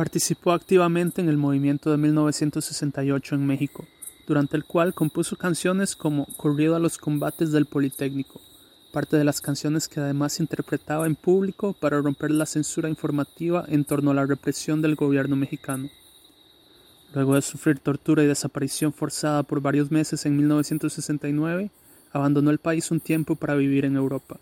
Participó activamente en el movimiento de 1968 en México, durante el cual compuso canciones como Corrido a los combates del Politécnico, parte de las canciones que además interpretaba en público para romper la censura informativa en torno a la represión del gobierno mexicano. Luego de sufrir tortura y desaparición forzada por varios meses en 1969, abandonó el país un tiempo para vivir en Europa.